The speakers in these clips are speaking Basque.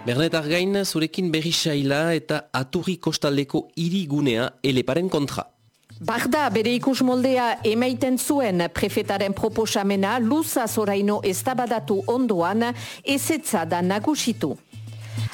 Bernetar gain, zurekin berri saila eta aturri kostaldeko irigunea eleparen kontra. Barda bere ikus moldea emaiten zuen prefetaren proposamena luza zoraino estabadatu ondoan ezetza da nagusitu.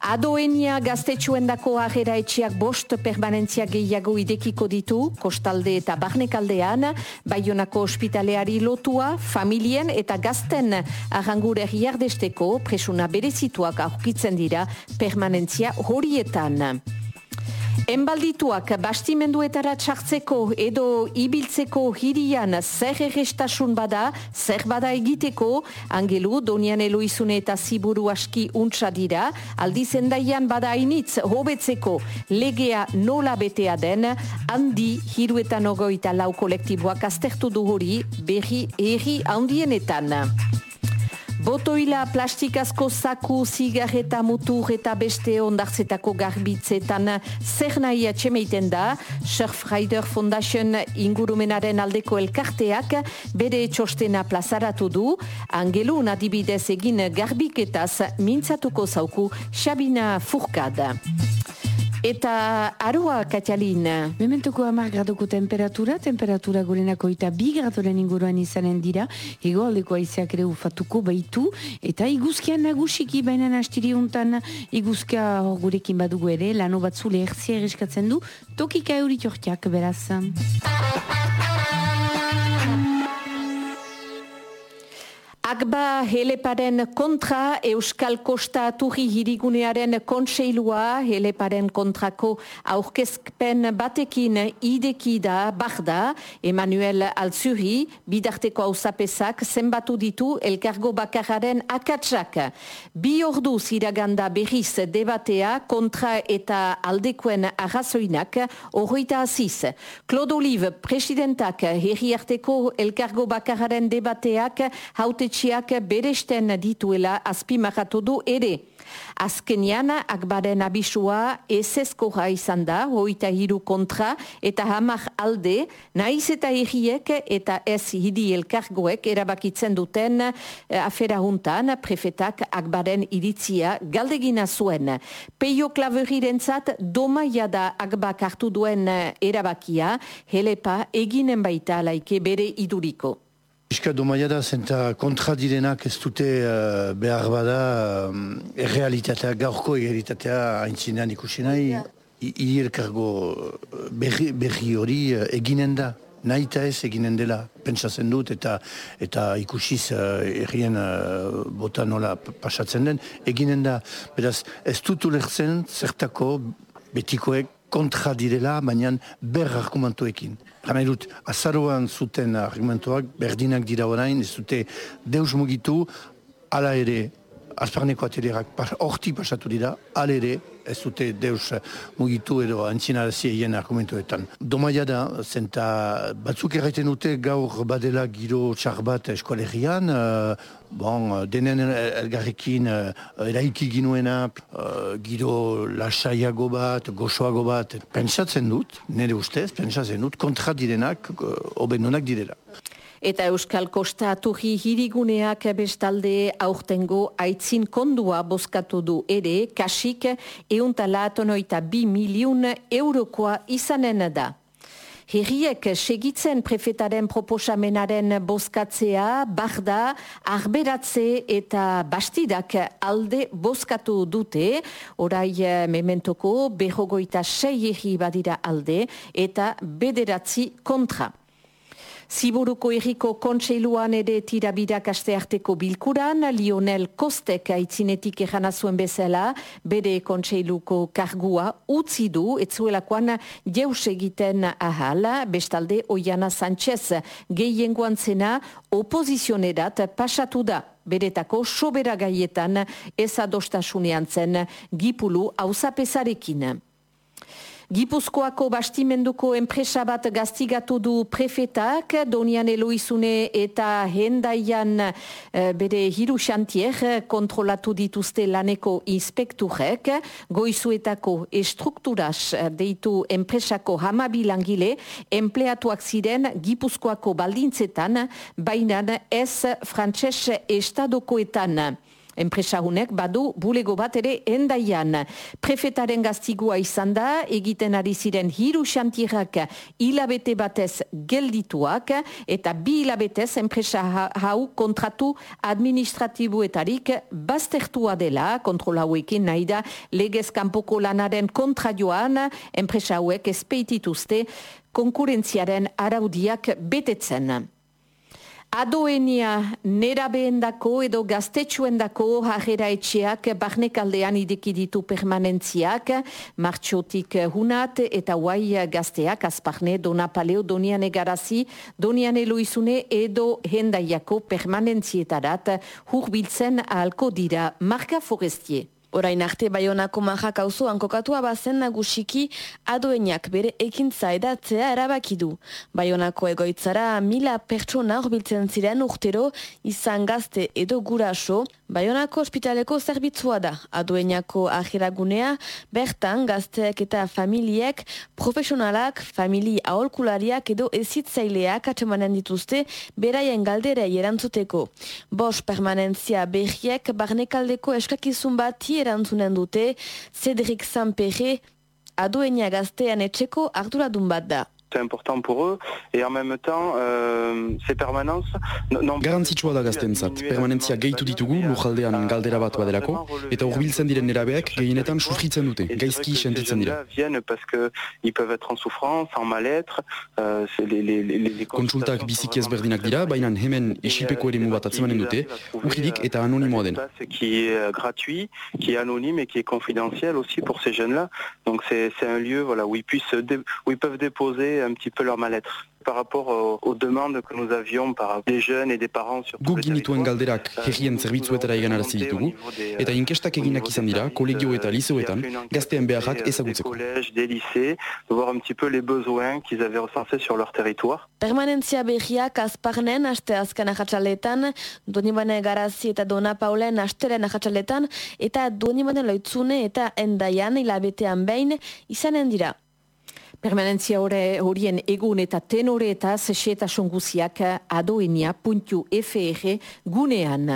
Adoenia gaztetxuen dako agera etxiak bost permanentzia gehiago idekiko ditu, kostalde eta barnekaldean, baionako ospitaleari lotua, familien eta gazten arrangure hiardesteko presuna berezituak aurkitzen dira permanentzia horietan. Enbaldituak bastimenduetara txartzeko edo ibiltzeko hirian zer egestasun bada, zer bada egiteko, angelu, donian eloizune eta ziburu aski untsa dira, aldizendaian bada initz hobetzeko legea nola betea den, handi hiruetan ogoita lau kolektiboak aztertu du hori berri erri handienetan. Botoila plastikazko zaku, zigarreta mutur eta beste ondartzetako garbitzetan zer nahi atxemeiten da, Surfrider Foundation ingurumenaren aldeko elkarteak bere txostena plazaratu du, angelun adibidez egin garbiketaz mintzatuko zauku Xabina Furkada. Eta aroa, Katialin? Mementuko amar gradoko temperatura, temperatura gorenako eta bi gradoren inguruan izanen dira, ego aldeko aizeak ere ufatuko baitu, eta iguzkia nagusiki baina astiri untan iguzkia gurekin badugu ere, lano batzule erzia egiskatzen du, tokika euritxortiak beraz. Agba heleparen kontra Euskal Kosta Aturri hirigunearen kontseilua heleparen kontrako aurkezpen batekin ideki da barda Emanuel Alzuri bidarteko hausapesak zenbatu ditu elkargo bakararen akatsak. Bi ordu ziraganda berriz debatea kontra eta aldekoen arrazoinak horreita aziz. Claude Olive, presidentak herriarteko elkargo bakararen debateak haute etxeak beresten dituela azpimarratu du ere. Azkenian, akbaren abisua ezezkoa izan da, hoita hiru kontra eta hamar alde, naiz eta erriek eta ez hidi elkargoek erabakitzen duten eh, afera juntan, prefetak akbaren iritzia galdegina zuen. Peio klaveriren zat, domaia da akbak hartu duen eh, erabakia, helepa eginen baita laike bere iduriko. Iska domaia da, zenta kontra direnak ez dute uh, behar bada um, errealitatea, gaurko errealitatea haintzinean ikusi nahi, iierkargo berri, berri hori eginen da. Nahi eta ez eginen dela, pentsatzen dut, eta eta ikusiz uh, errien uh, bota nola pasatzen den, eginen da. Beraz, ez dut ulertzen zertako betikoek kontra direla, baina ber argumentuekin. Gana dut, azaroan zuten argumentuak berdinak dira orain, ez dute deus mugitu, ala ere, azparneko atelerak horti pasatu dira, ala ere, ez dute deus mugitu edo antzinarazi egin argumentuetan. Domaia da, zenta batzuk erraiten dute gaur badela giro txar bat eskolegian, uh, bon, denen elgarrekin uh, eraiki ginuena, uh, giro lasaiago bat, gozoago bat, pentsatzen dut, nire ustez, pentsatzen dut, kontra direnak, uh, obenunak direla. Eta Euskal Kosta Aturri hiriguneak bestalde aurtengo aitzin kondua bozkatu du ere, kasik euntala atonoita bi miliun eurokoa izanen da. Herriek segitzen prefetaren proposamenaren bozkatzea, barda, arberatze eta bastidak alde bozkatu dute, orai mementoko berrogoita sei erri badira alde eta bederatzi kontra. Ziburuko erriko kontseiluan ere tirabirak aste bilkuran, Lionel Kostek aitzinetik erana zuen bezala, bere kontseiluko kargua utzi du, etzuelakoan jeus egiten ahala, bestalde Oiana Sanchez gehiengoan zena opozizionerat pasatu da. Beretako sobera gaietan ez adostasunean zen gipulu hauzapezarekin. Gipuzkoako bastimenduko enpresa bat gaztigatu du prefetak, Donian Eloizune eta Hendaian eh, bere hiru xantier kontrolatu dituzte laneko inspekturek, goizuetako estrukturas deitu enpresako hamabilangile, empleatuak ziren Gipuzkoako baldintzetan, baina ez frantses estadokoetan. Enpresahunek badu bulego bat ere endaian. Prefetaren gaztigua izan da, egiten ari ziren hiru xantierak hilabete batez geldituak, eta bi hilabetez enpresa hau kontratu administratibuetarik baztertua dela, kontrola hauekin nahi da, legez kanpoko lanaren kontra joan, enpresa hauek espeitituzte konkurentziaren araudiak betetzen. Adoenia nerabeendako edo gaztetxuendako jarrera etxeak barnekaldean idikiditu permanentziak, martxotik hunat eta guai gazteak azparne dona paleo doniane garazi, doniane loizune edo hendaiako permanentzietarat hurbiltzen ahalko dira marka forestier. Orain arte baionako majak auzoan kokatua bazen nagusiki adoenak bere ekintza edatzea erabaki du. Baionako egoitzara mila pertsona horbiltzen ziren urtero izan gazte edo guraso, Baionako ospitaleko zerbitzua da, aduenako ahiragunea, bertan gazteak eta familiek, profesionalak, famili aholkulariak edo ezitzaileak atemanen dituzte beraien galdera erantzuteko. Bos permanentzia behiek barnekaldeko eskakizun bati erantzunen dute, Cedric Sanpere, aduenia gaztean etxeko arduradun bat da. C'est important pour eux et en même temps euh, ces permanences Garantzitsua da gaztentzat, permanentzia gehitu ditugu lujaldean galdera bat badelako eta hurbiltzen diren nerabeak gehienetan sufritzen dute, gaizki sentitzen dira. parce que ils peuvent être en souffrance, en mal-être, euh, les, les, les, Konsultak biziki ezberdinak dira, baina hemen isilpeko ere bat atzemanen dute, urridik eta anonimoa den. Qui est euh, gratuit, qui est anonyme et qui est confidentiel aussi pour ces jeunes-là. Donc c'est un lieu voilà, où, ils puissent où ils peuvent déposer un petit peu leur mal-être par rapport aux, aux, demandes que nous avions par des jeunes et des parents sur Guk ginituen galderak herrien zerbitzuetara egan arazi ditugu, eta inkestak eginak izan dira, kolegio eta liceoetan, gaztean beharrak ezagutzeko. Des des lycées, voir un petit peu les besoins qu'ils avaient recensés sur leur territoire. Permanentzia behiak azparnen, aste azken ahatsaletan, Donibane Garazi eta Dona Paulen asteren ahatsaletan, eta Donibane Loitzune eta Endaian hilabetean behin izanen dira. Permanentzia horien egun eta tenore eta sesietasun guziak adoenia.fr gunean.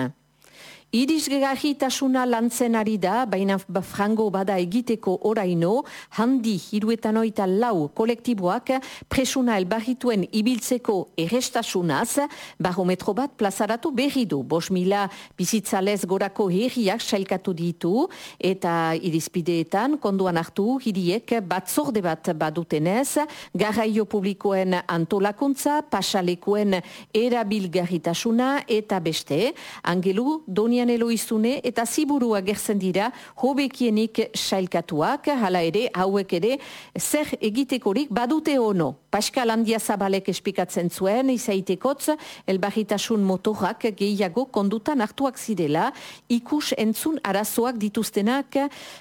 Irisgahitasuna lantzen ari da, baina frango bada egiteko oraino, handi hiruetan oita lau kolektiboak presuna elbarrituen ibiltzeko errestasunaz, barometro bat plazaratu berri du. Bos mila bizitzalez gorako herriak sailkatu ditu, eta irizpideetan konduan hartu hiriek batzorde bat badutenez, garraio publikoen antolakuntza, pasalekuen erabilgarritasuna eta beste, angelu donian Eloizune eta ziburua gertzen dira hobekienik sailkatuak, hala ere, hauek ere, zer egitekorik badute ono. Pascal Andia Zabalek espikatzen zuen, izaitekotz, elbarritasun motorak gehiago kondutan hartuak zirela, ikus entzun arazoak dituztenak,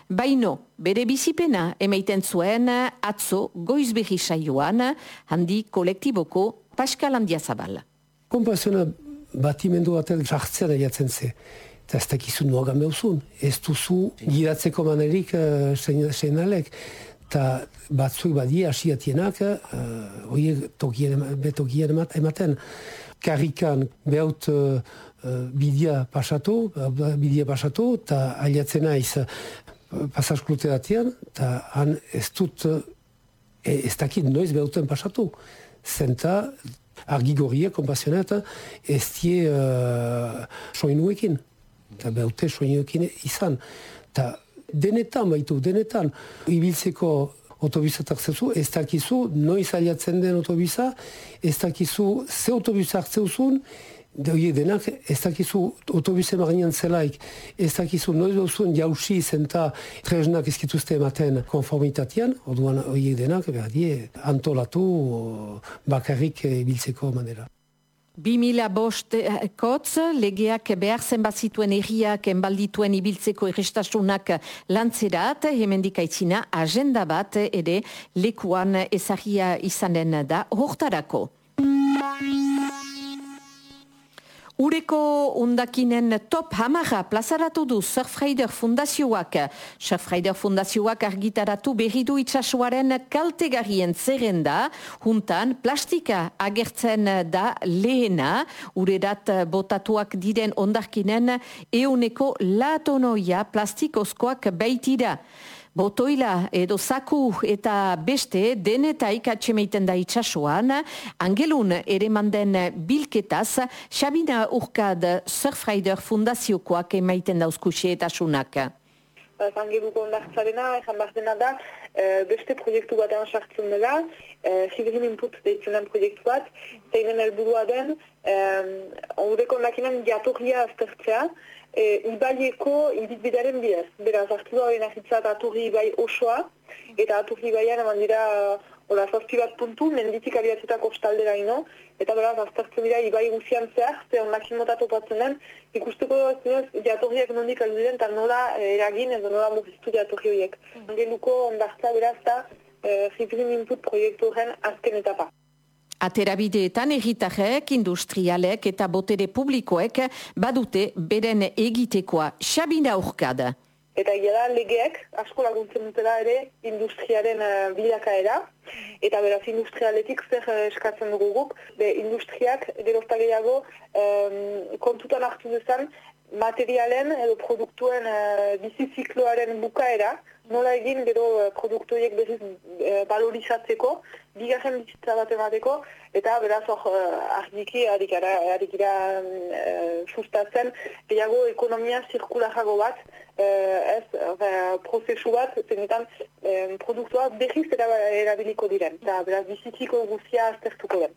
baino, bere bizipena emaiten zuen, atzo goizbehi saioan, handi kolektiboko Pascal Andia Zabal. Kompaziona batimendu batel jartzen jatzen ze eta ez dakizu nuagan behuzun. Ez duzu giratzeko manerik uh, seinalek, eta batzuk badi asiatienak, uh, horiek betokien ematen. Karrikan behaut uh, bidia pasatu, bidia pasatu, eta aliatzen naiz pasasklulte datian, eta han ez dut, ez dakit noiz behauten pasatu. Zenta, argigorie, kompasionet, ez die uh, soinuekin eta behaute soinuekin izan. Ta denetan baitu, denetan, ibiltzeko autobizatak zezu, ez dakizu, noiz aliatzen den autobiza, ez dakizu, ze autobiza hartzeuzun, Oie, denak, ez dakizu autobuse marinan zelaik, ez dakizu noiz dauzun jausi zenta tresnak ezkituzte ematen konformitatean, orduan oie denak, behar die, antolatu bakarrik ibiltzeko manera. 2000 bost kotz, legeak behar zenbat zituen erriak enbaldituen ibiltzeko errestasunak lantzerat, hemendik aitzina agenda bat ere lekuan ezagia izanen da hortarako. Ureko undakinen top hamara plazaratu du Surfrider Fundazioak. Surfrider Fundazioak argitaratu berridu itxasuaren kaltegarien zerrenda, juntan plastika agertzen da lehena, urerat botatuak diren ondakinen euneko latonoia plastikozkoak baitira. Botoila edo zaku eta beste denetaik atxemeiten da itxasuan, angelun ere manden bilketaz, Xabina Urkad Surfrider Fundaziokoak emaiten dauzkusi eta sunak. Angeluko ondartzarena, ezan behar da, e, beste proiektu batean sartzen dela, e, Input deitzen proiektu bat, zeinen helburua den, e, ondeko ondakinen jatorria aztertzea, e, ibaieko iritbidaren bidez. Beraz, hartu da hori nahitzat aturri ibai osoa, eta aturri ibaian eman dira Ola, zazpi bat puntu, menditik abiatzetak kostaldera ino, eta beraz, aztertzen dira, ibai guzian zehar, ze onak inmotatu patzen den, ikusteko zinez, jatorriak nondik aldu den, eta nola eh, eragin, edo nola mugiztu jatorri horiek. Mm. Angeluko ondartza beraz, eta e, Input proiektu horren azken etapa. Aterabideetan egitarek, industrialek eta botere publikoek badute beren egitekoa. Xabina urkada. Eta egia da, legeek asko laguntzen dutela ere industriaren uh, bilakaera. Eta beraz, industrialetik zer uh, eskatzen dugu guk. Be, industriak, gerozta gehiago, um, kontutan hartu duzan, materialen edo produktuen uh, bizizikloaren bukaera, nola egin gero uh, produktuiek berriz uh, valorizatzeko, bigarren bizitza bat emateko, eta beraz hor uh, argiki harikara, harikira uh, sustatzen, gehiago ekonomia zirkularrago bat, uh, ez uh, prozesu bat, zenetan uh, produktua berriz erabiliko diren, eta beraz bizitziko guzia aztertuko den.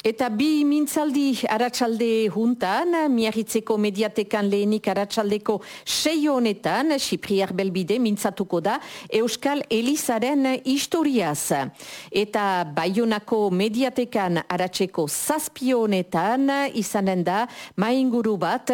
Eta bi mintzaldi aratsalde juntan, miarritzeko mediatekan lehenik aratsaldeko sei honetan, Sipriar Belbide mintzatuko da, Euskal Elizaren historiaz. Eta Baionako mediatekan aratseko zazpionetan, izanen da, mainguru bat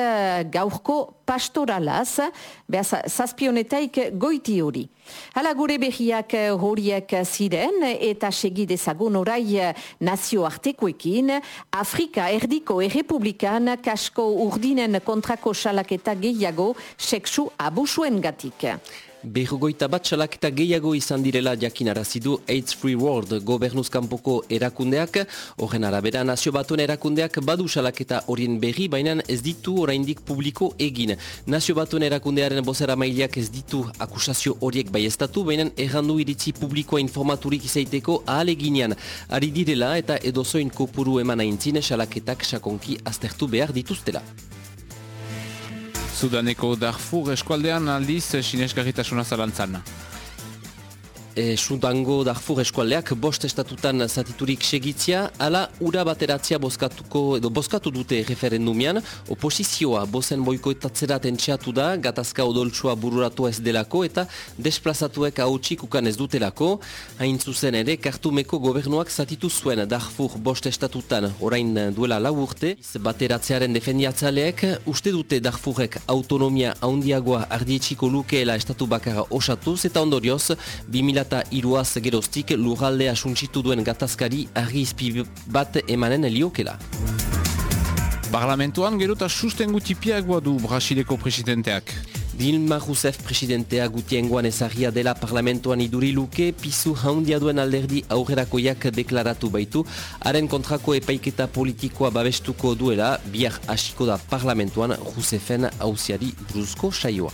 gaurko pastoralaz, behaz, zazpionetaik goiti hori. Hala gure behiak horiek ziren eta segidezagun orai nazioartekoekin, Afrika erdiko errepublikan kasko urdinen kontrako salaketa gehiago seksu abusuen gatik. Berrogoita bat salaketa gehiago izan direla jakin arazidu AIDS Free World gobernuzkanpoko erakundeak, horren arabera nazio batuen erakundeak badu salaketa horien berri, baina ez ditu oraindik publiko egin. Nazio batuen erakundearen bozera mailiak ez ditu akusazio horiek bai estatu, baina errandu iritzi publikoa informaturik izaiteko ahal eginean. Ari direla eta edozoin kopuru eman aintzine salaketak sakonki aztertu behar dituztela. Sudaneko Darfur eskualdean aldiz sinesgarritasuna zalantzan e, Sudango Darfur eskualdeak bost estatutan zatiturik segitzia, ala ura bateratzia bozkatuko, edo bozkatu dute referendumian, oposizioa bozen boikoetatzera tentxeatu da, gatazka odoltsua bururatu ez delako eta desplazatuek hautsik ukan ez dutelako, hain zuzen ere, kartumeko gobernuak zatitu zuen Darfur bost estatutan. Orain duela lau urte, bateratzearen defendiatzaleek, uste dute Darfurek autonomia haundiagoa ardietxiko lukeela estatu bakara osatuz eta ondorioz, 2000 eta iruaz geroztik lurraldea suntsitu duen gatazkari argi bat emanen liokela. Parlamentuan gerota sustengu tipiagoa du Brasileko presidenteak. Dilma Rousseff presidentea gutiengoan ezagia dela parlamentoan iduri luke, pizu haundia duen alderdi aurrerakoiak deklaratu baitu, haren kontrako epaiketa politikoa babestuko duela, bihar hasiko da parlamentoan Rousseffen hausiari bruzko saioa.